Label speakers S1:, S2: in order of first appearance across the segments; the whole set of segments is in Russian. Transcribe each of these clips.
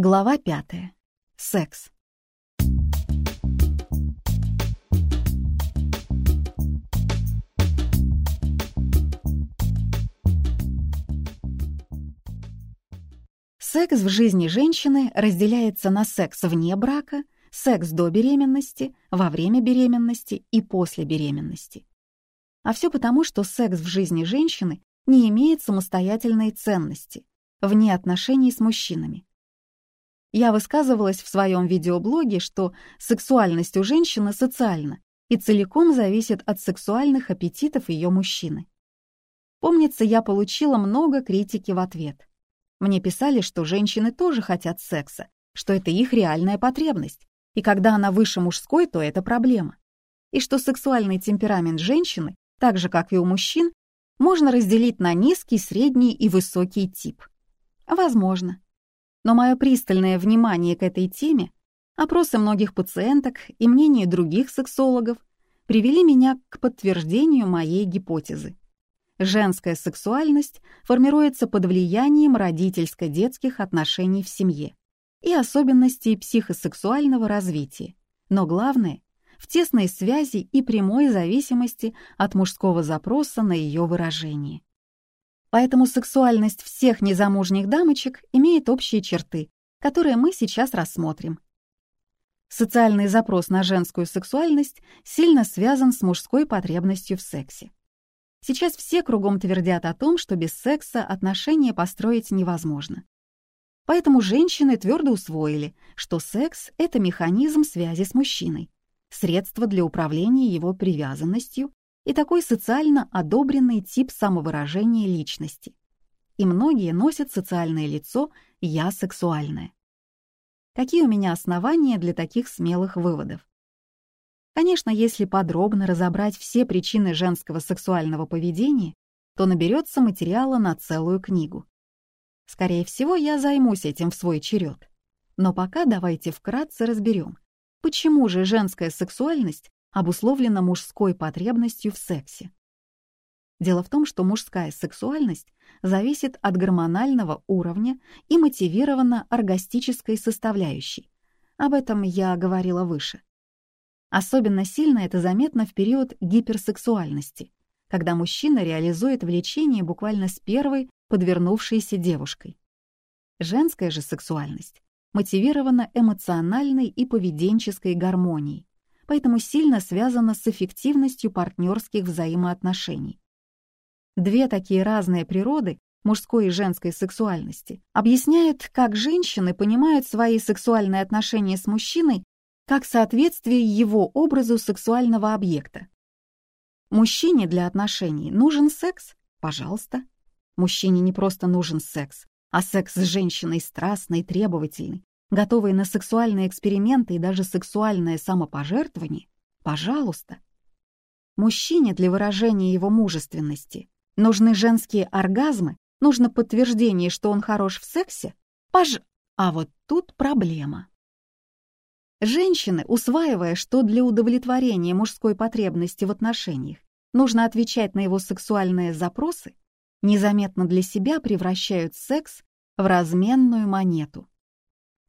S1: Глава пятая. Секс. Секс в жизни женщины разделяется на секс вне брака, секс до беременности, во время беременности и после беременности. А все потому, что секс в жизни женщины не имеет самостоятельной ценности, вне отношений с мужчинами. Я высказывалась в своем видеоблоге, что сексуальность у женщины социальна и целиком зависит от сексуальных аппетитов ее мужчины. Помнится, я получила много критики в ответ. Мне писали, что женщины тоже хотят секса, что это их реальная потребность, и когда она выше мужской, то это проблема. И что сексуальный темперамент женщины, так же как и у мужчин, можно разделить на низкий, средний и высокий тип. Возможно но мое пристальное внимание к этой теме, опросы многих пациенток и мнение других сексологов привели меня к подтверждению моей гипотезы. Женская сексуальность формируется под влиянием родительско-детских отношений в семье и особенностей психосексуального развития, но главное — в тесной связи и прямой зависимости от мужского запроса на ее выражение. Поэтому сексуальность всех незамужних дамочек имеет общие черты, которые мы сейчас рассмотрим. Социальный запрос на женскую сексуальность сильно связан с мужской потребностью в сексе. Сейчас все кругом твердят о том, что без секса отношения построить невозможно. Поэтому женщины твердо усвоили, что секс — это механизм связи с мужчиной, средство для управления его привязанностью и такой социально одобренный тип самовыражения личности. И многие носят социальное лицо «я сексуальная». Какие у меня основания для таких смелых выводов? Конечно, если подробно разобрать все причины женского сексуального поведения, то наберется материала на целую книгу. Скорее всего, я займусь этим в свой черед. Но пока давайте вкратце разберем, почему же женская сексуальность обусловлена мужской потребностью в сексе. Дело в том, что мужская сексуальность зависит от гормонального уровня и мотивирована оргастической составляющей. Об этом я говорила выше. Особенно сильно это заметно в период гиперсексуальности, когда мужчина реализует влечение буквально с первой подвернувшейся девушкой. Женская же сексуальность мотивирована эмоциональной и поведенческой гармонией, поэтому сильно связано с эффективностью партнерских взаимоотношений. Две такие разные природы мужской и женской сексуальности объясняют, как женщины понимают свои сексуальные отношения с мужчиной как соответствие его образу сексуального объекта. Мужчине для отношений нужен секс? Пожалуйста. Мужчине не просто нужен секс, а секс с женщиной страстный, требовательный, готовые на сексуальные эксперименты и даже сексуальное самопожертвование, пожалуйста. Мужчине для выражения его мужественности нужны женские оргазмы, нужно подтверждение, что он хорош в сексе, пож... А вот тут проблема. Женщины, усваивая, что для удовлетворения мужской потребности в отношениях нужно отвечать на его сексуальные запросы, незаметно для себя превращают секс в разменную монету.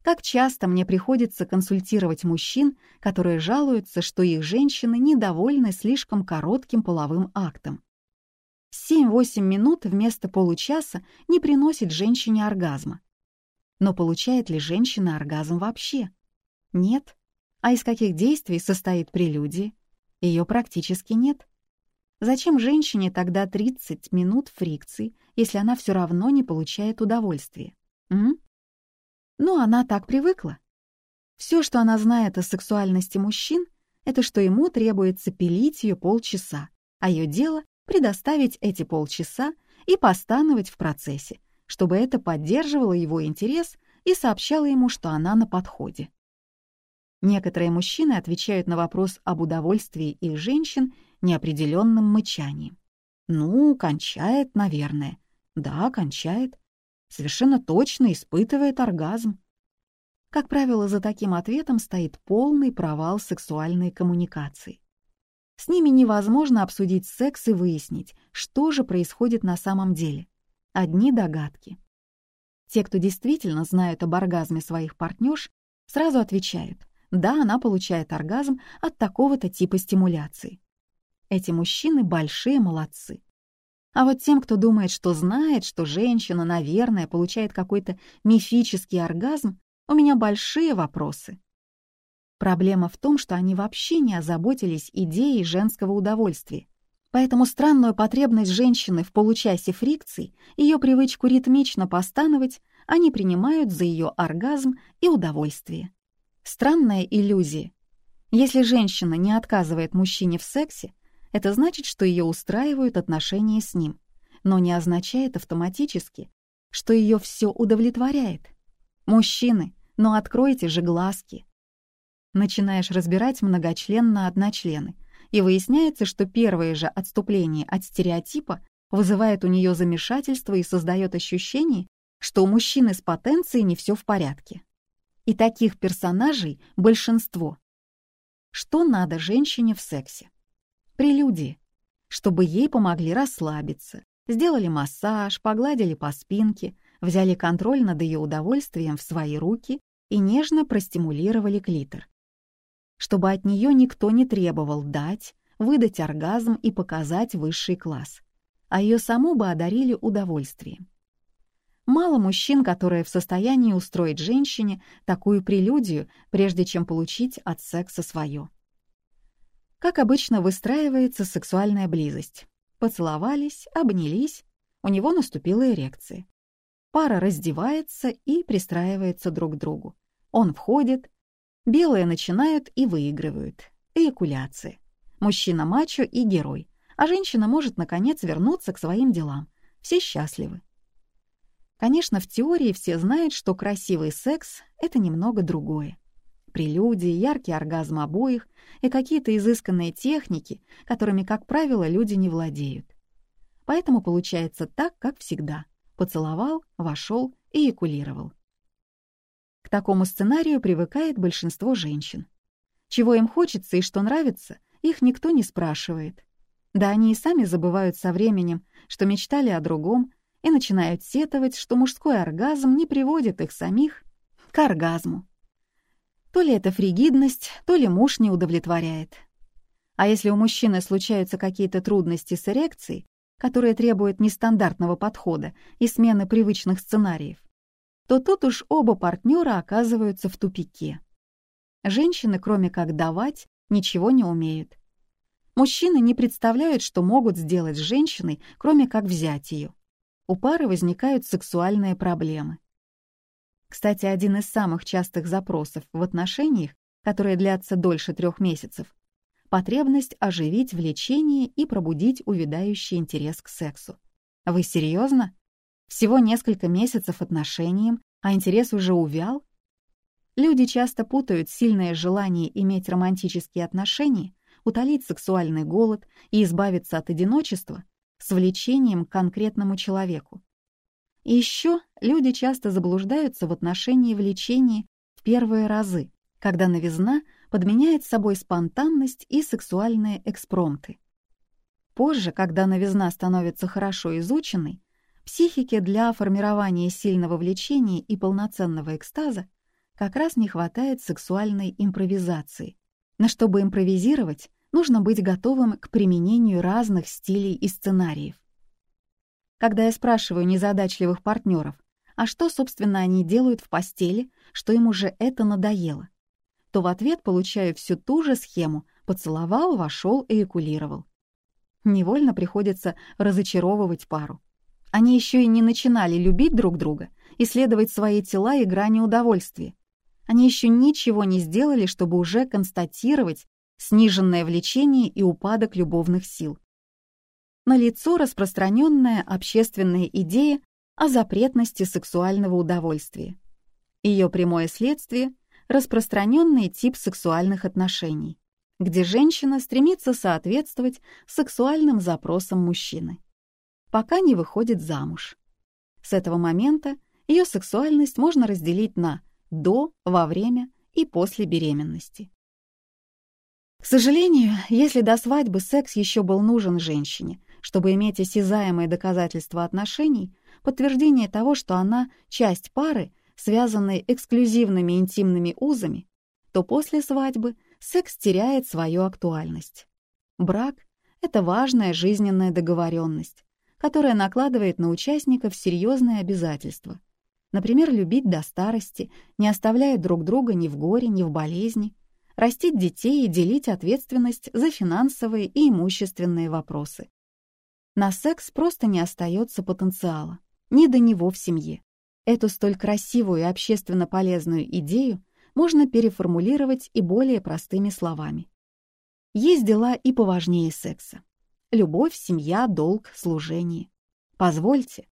S1: Как часто мне приходится консультировать мужчин, которые жалуются, что их женщины недовольны слишком коротким половым актом. 7-8 минут вместо получаса не приносит женщине оргазма. Но получает ли женщина оргазм вообще? Нет. А из каких действий состоит прелюдия? Ее практически нет. Зачем женщине тогда 30 минут фрикции, если она все равно не получает удовольствия? М? Но она так привыкла. Все, что она знает о сексуальности мужчин, это что ему требуется пилить ее полчаса, а ее дело — предоставить эти полчаса и постановать в процессе, чтобы это поддерживало его интерес и сообщало ему, что она на подходе. Некоторые мужчины отвечают на вопрос об удовольствии их женщин неопределенным мычанием. «Ну, кончает, наверное». «Да, кончает совершенно точно испытывает оргазм. Как правило, за таким ответом стоит полный провал сексуальной коммуникации. С ними невозможно обсудить секс и выяснить, что же происходит на самом деле. Одни догадки. Те, кто действительно знают об оргазме своих партнерш, сразу отвечают «да, она получает оргазм от такого-то типа стимуляции». Эти мужчины большие молодцы. А вот тем, кто думает, что знает, что женщина, наверное, получает какой-то мифический оргазм, у меня большие вопросы. Проблема в том, что они вообще не озаботились идеей женского удовольствия. Поэтому странную потребность женщины в получасе фрикций, ее привычку ритмично постановать, они принимают за ее оргазм и удовольствие. Странная иллюзия. Если женщина не отказывает мужчине в сексе, это значит, что ее устраивают отношения с ним, но не означает автоматически, что ее все удовлетворяет. Мужчины, ну откройте же глазки. Начинаешь разбирать многочленно-одночлены, и выясняется, что первое же отступление от стереотипа вызывает у нее замешательство и создает ощущение, что у мужчины с потенцией не все в порядке. И таких персонажей большинство. Что надо женщине в сексе? Прелюдии, чтобы ей помогли расслабиться, сделали массаж, погладили по спинке, взяли контроль над ее удовольствием в свои руки и нежно простимулировали клитор. Чтобы от нее никто не требовал дать, выдать оргазм и показать высший класс, а ее саму бы одарили удовольствием. Мало мужчин, которые в состоянии устроить женщине такую прелюдию, прежде чем получить от секса свое. Как обычно выстраивается сексуальная близость. Поцеловались, обнялись, у него наступила эрекция. Пара раздевается и пристраивается друг к другу. Он входит, белые начинают и выигрывают. Эякуляция. Мужчина мачо и герой, а женщина может, наконец, вернуться к своим делам. Все счастливы. Конечно, в теории все знают, что красивый секс — это немного другое прелюдии, яркий оргазм обоих и какие-то изысканные техники, которыми, как правило, люди не владеют. Поэтому получается так, как всегда. Поцеловал, вошел и экулировал. К такому сценарию привыкает большинство женщин. Чего им хочется и что нравится, их никто не спрашивает. Да они и сами забывают со временем, что мечтали о другом, и начинают сетовать, что мужской оргазм не приводит их самих к оргазму. То ли это фригидность, то ли муж не удовлетворяет. А если у мужчины случаются какие-то трудности с эрекцией, которые требуют нестандартного подхода и смены привычных сценариев, то тут уж оба партнера оказываются в тупике. Женщины, кроме как давать, ничего не умеют. Мужчины не представляют, что могут сделать с женщиной, кроме как взять ее. У пары возникают сексуальные проблемы. Кстати, один из самых частых запросов в отношениях, которые длятся дольше трех месяцев, потребность оживить влечение и пробудить увядающий интерес к сексу. Вы серьезно? Всего несколько месяцев отношениям, а интерес уже увял? Люди часто путают сильное желание иметь романтические отношения, утолить сексуальный голод и избавиться от одиночества с влечением к конкретному человеку. Еще люди часто заблуждаются в отношении влечения в первые разы, когда новизна подменяет собой спонтанность и сексуальные экспромты. Позже, когда новизна становится хорошо изученной, психике для формирования сильного влечения и полноценного экстаза как раз не хватает сексуальной импровизации. Но чтобы импровизировать, нужно быть готовым к применению разных стилей и сценариев. Когда я спрашиваю незадачливых партнеров, а что, собственно, они делают в постели, что им уже это надоело, то в ответ получаю всю ту же схему «поцеловал, вошел, эякулировал». Невольно приходится разочаровывать пару. Они еще и не начинали любить друг друга, исследовать свои тела и грани удовольствия. Они еще ничего не сделали, чтобы уже констатировать сниженное влечение и упадок любовных сил налицо распространенная общественная идея о запретности сексуального удовольствия. Ее прямое следствие — распространенный тип сексуальных отношений, где женщина стремится соответствовать сексуальным запросам мужчины, пока не выходит замуж. С этого момента ее сексуальность можно разделить на до, во время и после беременности. К сожалению, если до свадьбы секс еще был нужен женщине, чтобы иметь осязаемое доказательство отношений, подтверждение того, что она — часть пары, связанной эксклюзивными интимными узами, то после свадьбы секс теряет свою актуальность. Брак — это важная жизненная договоренность, которая накладывает на участников серьезные обязательства. Например, любить до старости, не оставляя друг друга ни в горе, ни в болезни, растить детей и делить ответственность за финансовые и имущественные вопросы. На секс просто не остается потенциала, ни до него в семье. Эту столь красивую и общественно полезную идею можно переформулировать и более простыми словами. Есть дела и поважнее секса. Любовь, семья, долг, служение. Позвольте.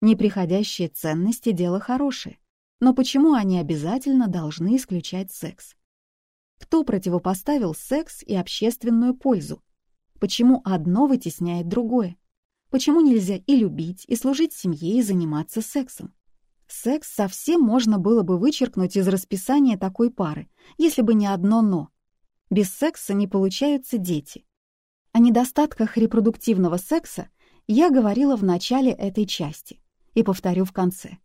S1: Неприходящие ценности — дело хорошее. Но почему они обязательно должны исключать секс? Кто противопоставил секс и общественную пользу? Почему одно вытесняет другое? Почему нельзя и любить, и служить семье, и заниматься сексом? Секс совсем можно было бы вычеркнуть из расписания такой пары, если бы не одно «но». Без секса не получаются дети. О недостатках репродуктивного секса я говорила в начале этой части и повторю в конце.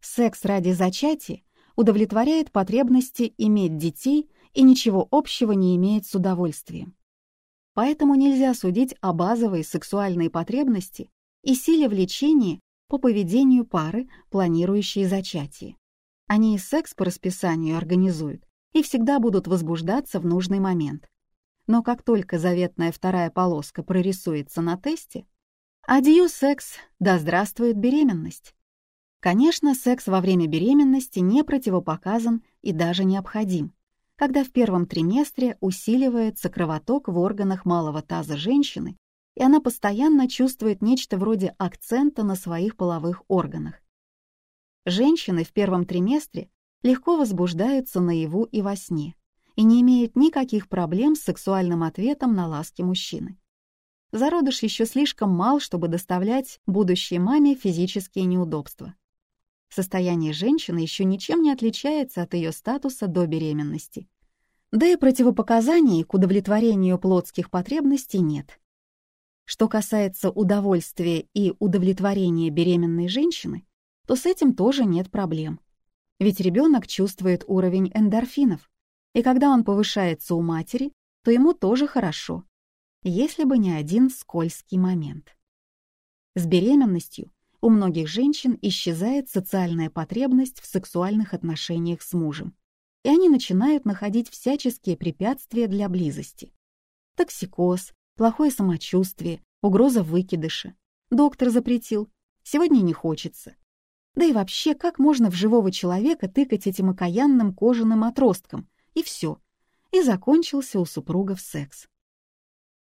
S1: Секс ради зачатия удовлетворяет потребности иметь детей и ничего общего не имеет с удовольствием. Поэтому нельзя судить о базовой сексуальной потребности и силе влечения по поведению пары, планирующей зачатие. Они и секс по расписанию организуют и всегда будут возбуждаться в нужный момент. Но как только заветная вторая полоска прорисуется на тесте, адью секс, да здравствует беременность. Конечно, секс во время беременности не противопоказан и даже необходим, когда в первом триместре усиливается кровоток в органах малого таза женщины и она постоянно чувствует нечто вроде акцента на своих половых органах. Женщины в первом триместре легко возбуждаются наяву и во сне и не имеют никаких проблем с сексуальным ответом на ласки мужчины. Зародыш еще слишком мал, чтобы доставлять будущей маме физические неудобства. Состояние женщины еще ничем не отличается от ее статуса до беременности. Да и противопоказаний к удовлетворению плотских потребностей нет. Что касается удовольствия и удовлетворения беременной женщины, то с этим тоже нет проблем. Ведь ребенок чувствует уровень эндорфинов, и когда он повышается у матери, то ему тоже хорошо, если бы не один скользкий момент. С беременностью у многих женщин исчезает социальная потребность в сексуальных отношениях с мужем, и они начинают находить всяческие препятствия для близости. Токсикоз, плохое самочувствие, угроза выкидыша. Доктор запретил. Сегодня не хочется. Да и вообще, как можно в живого человека тыкать этим окаянным кожаным отростком? И все. И закончился у супругов секс.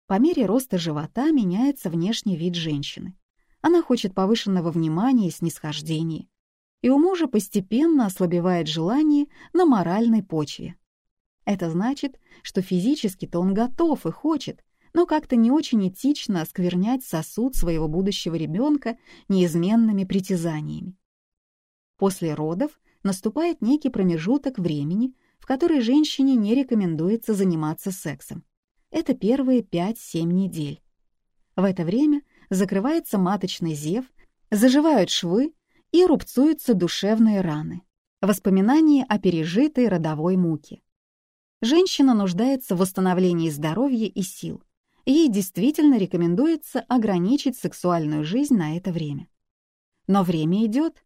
S1: По мере роста живота меняется внешний вид женщины. Она хочет повышенного внимания и снисхождения. И у мужа постепенно ослабевает желание на моральной почве. Это значит, что физически-то он готов и хочет, но как-то не очень этично осквернять сосуд своего будущего ребенка неизменными притязаниями. После родов наступает некий промежуток времени, в который женщине не рекомендуется заниматься сексом. Это первые 5-7 недель. В это время закрывается маточный зев, заживают швы и рубцуются душевные раны, воспоминания о пережитой родовой муке. Женщина нуждается в восстановлении здоровья и сил, ей действительно рекомендуется ограничить сексуальную жизнь на это время. Но время идет.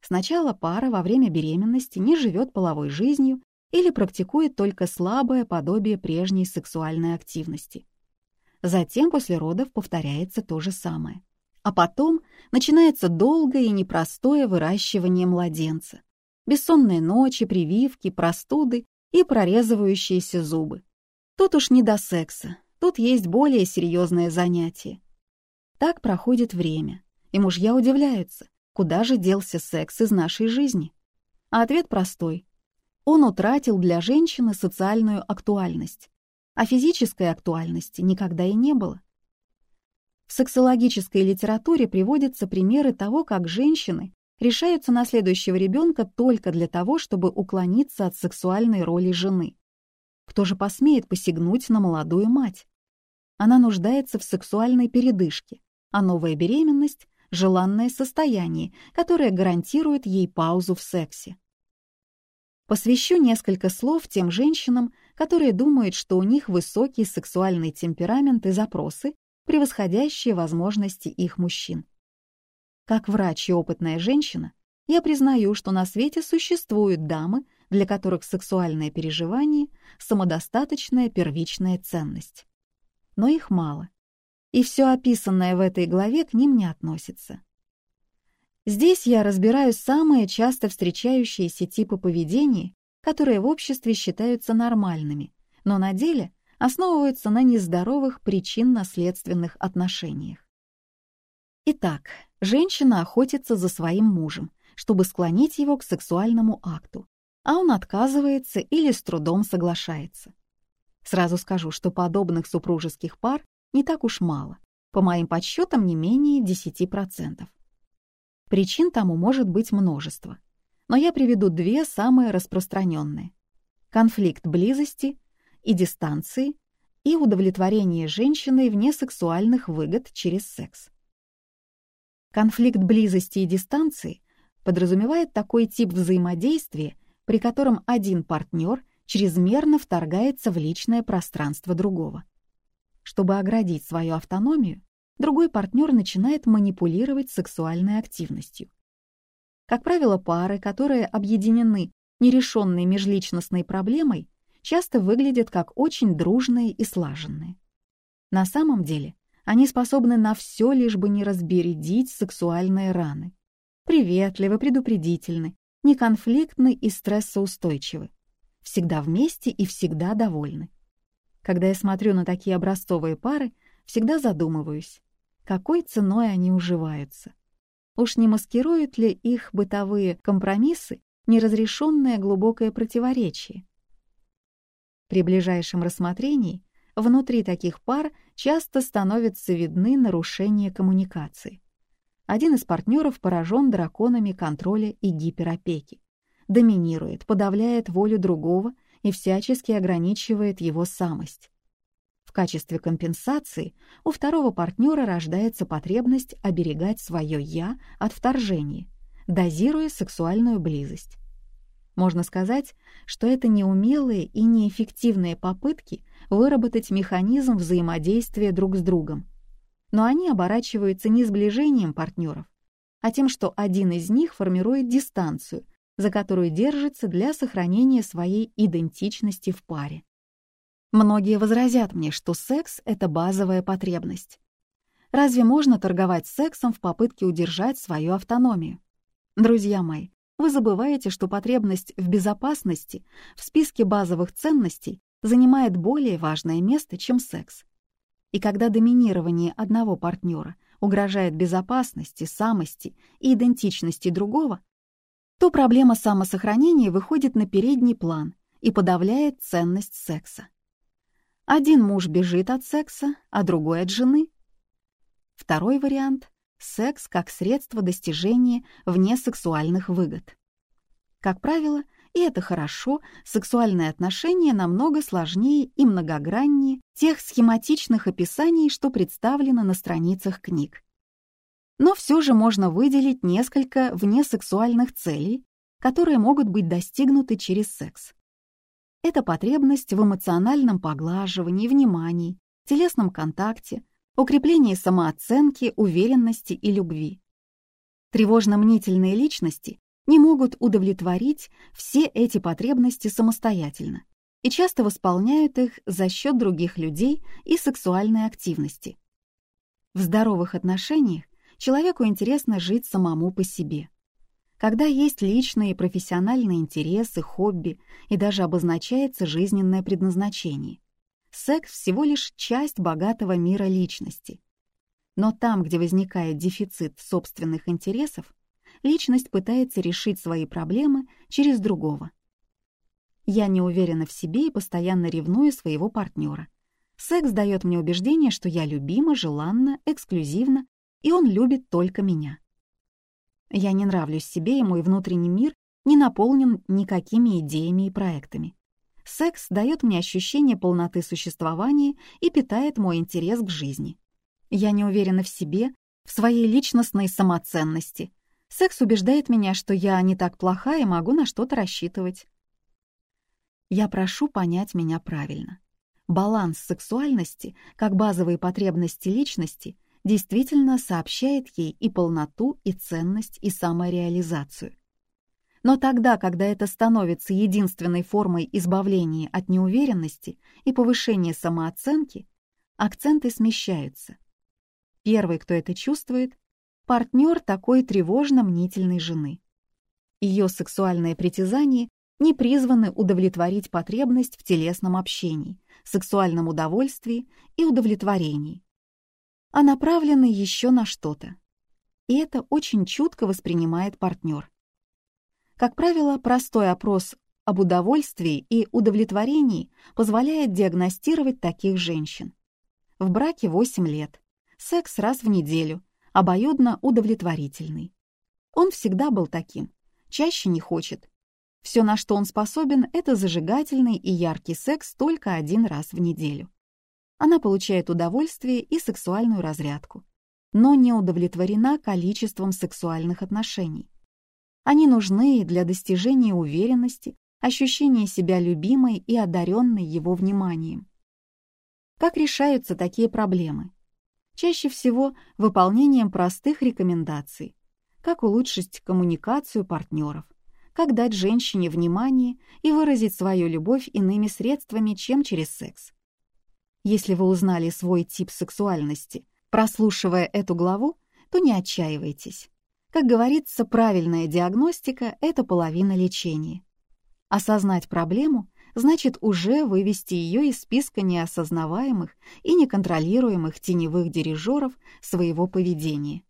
S1: Сначала пара во время беременности не живет половой жизнью или практикует только слабое подобие прежней сексуальной активности. Затем после родов повторяется то же самое. А потом начинается долгое и непростое выращивание младенца. Бессонные ночи, прививки, простуды и прорезывающиеся зубы. Тут уж не до секса, Тут есть более серьезное занятие. Так проходит время, и мужья удивляются, куда же делся секс из нашей жизни. А ответ простой. Он утратил для женщины социальную актуальность, а физической актуальности никогда и не было. В сексологической литературе приводятся примеры того, как женщины решаются на следующего ребенка только для того, чтобы уклониться от сексуальной роли жены. Кто же посмеет посягнуть на молодую мать? Она нуждается в сексуальной передышке, а новая беременность — желанное состояние, которое гарантирует ей паузу в сексе. Посвящу несколько слов тем женщинам, которые думают, что у них высокий сексуальный темперамент и запросы, превосходящие возможности их мужчин. Как врач и опытная женщина, я признаю, что на свете существуют дамы, для которых сексуальное переживание — самодостаточная первичная ценность. Но их мало, и все описанное в этой главе к ним не относится. Здесь я разбираю самые часто встречающиеся типы поведения, которые в обществе считаются нормальными, но на деле основываются на нездоровых причинно-следственных отношениях. Итак, женщина охотится за своим мужем, чтобы склонить его к сексуальному акту, а он отказывается или с трудом соглашается. Сразу скажу, что подобных супружеских пар не так уж мало, по моим подсчетам не менее 10%. Причин тому может быть множество, но я приведу две самые распространенные. Конфликт близости и дистанции и удовлетворение женщиной вне сексуальных выгод через секс. Конфликт близости и дистанции подразумевает такой тип взаимодействия, при котором один партнер чрезмерно вторгается в личное пространство другого. Чтобы оградить свою автономию, другой партнер начинает манипулировать сексуальной активностью. Как правило, пары, которые объединены нерешенной межличностной проблемой, часто выглядят как очень дружные и слаженные. На самом деле они способны на все, лишь бы не разбередить сексуальные раны. Приветливы, предупредительны, неконфликтны и стрессоустойчивы. Всегда вместе и всегда довольны. Когда я смотрю на такие образцовые пары, всегда задумываюсь, какой ценой они уживаются. Уж не маскируют ли их бытовые компромиссы неразрешенное глубокое противоречие? При ближайшем рассмотрении внутри таких пар часто становятся видны нарушения коммуникации. Один из партнеров поражен драконами контроля и гиперопеки, доминирует, подавляет волю другого и всячески ограничивает его самость качестве компенсации у второго партнера рождается потребность оберегать свое «я» от вторжения, дозируя сексуальную близость. Можно сказать, что это неумелые и неэффективные попытки выработать механизм взаимодействия друг с другом. Но они оборачиваются не сближением партнеров, а тем, что один из них формирует дистанцию, за которую держится для сохранения своей идентичности в паре. Многие возразят мне, что секс — это базовая потребность. Разве можно торговать сексом в попытке удержать свою автономию? Друзья мои, вы забываете, что потребность в безопасности в списке базовых ценностей занимает более важное место, чем секс. И когда доминирование одного партнера угрожает безопасности, самости и идентичности другого, то проблема самосохранения выходит на передний план и подавляет ценность секса. Один муж бежит от секса, а другой от жены. Второй вариант — секс как средство достижения внесексуальных выгод. Как правило, и это хорошо, сексуальные отношения намного сложнее и многограннее тех схематичных описаний, что представлены на страницах книг. Но все же можно выделить несколько внесексуальных целей, которые могут быть достигнуты через секс. Это потребность в эмоциональном поглаживании, внимании, телесном контакте, укреплении самооценки, уверенности и любви. Тревожно-мнительные личности не могут удовлетворить все эти потребности самостоятельно и часто восполняют их за счет других людей и сексуальной активности. В здоровых отношениях человеку интересно жить самому по себе когда есть личные и профессиональные интересы, хобби и даже обозначается жизненное предназначение. Секс всего лишь часть богатого мира личности. Но там, где возникает дефицит собственных интересов, личность пытается решить свои проблемы через другого. Я не уверена в себе и постоянно ревную своего партнера. Секс дает мне убеждение, что я любима, желанна, эксклюзивна, и он любит только меня. Я не нравлюсь себе, и мой внутренний мир не наполнен никакими идеями и проектами. Секс дает мне ощущение полноты существования и питает мой интерес к жизни. Я не уверена в себе, в своей личностной самоценности. Секс убеждает меня, что я не так плоха и могу на что-то рассчитывать. Я прошу понять меня правильно. Баланс сексуальности, как базовые потребности личности, действительно сообщает ей и полноту, и ценность, и самореализацию. Но тогда, когда это становится единственной формой избавления от неуверенности и повышения самооценки, акценты смещаются. Первый, кто это чувствует, партнер такой тревожно-мнительной жены. Ее сексуальные притязания не призваны удовлетворить потребность в телесном общении, сексуальном удовольствии и удовлетворении, а направлены еще на что-то. И это очень чутко воспринимает партнер. Как правило, простой опрос об удовольствии и удовлетворении позволяет диагностировать таких женщин. В браке 8 лет, секс раз в неделю, обоюдно удовлетворительный. Он всегда был таким, чаще не хочет. Все, на что он способен, это зажигательный и яркий секс только один раз в неделю. Она получает удовольствие и сексуальную разрядку, но не удовлетворена количеством сексуальных отношений. Они нужны для достижения уверенности, ощущения себя любимой и одаренной его вниманием. Как решаются такие проблемы? Чаще всего выполнением простых рекомендаций. Как улучшить коммуникацию партнеров, как дать женщине внимание и выразить свою любовь иными средствами, чем через секс. Если вы узнали свой тип сексуальности, прослушивая эту главу, то не отчаивайтесь. Как говорится, правильная диагностика — это половина лечения. Осознать проблему значит уже вывести ее из списка неосознаваемых и неконтролируемых теневых дирижеров своего поведения.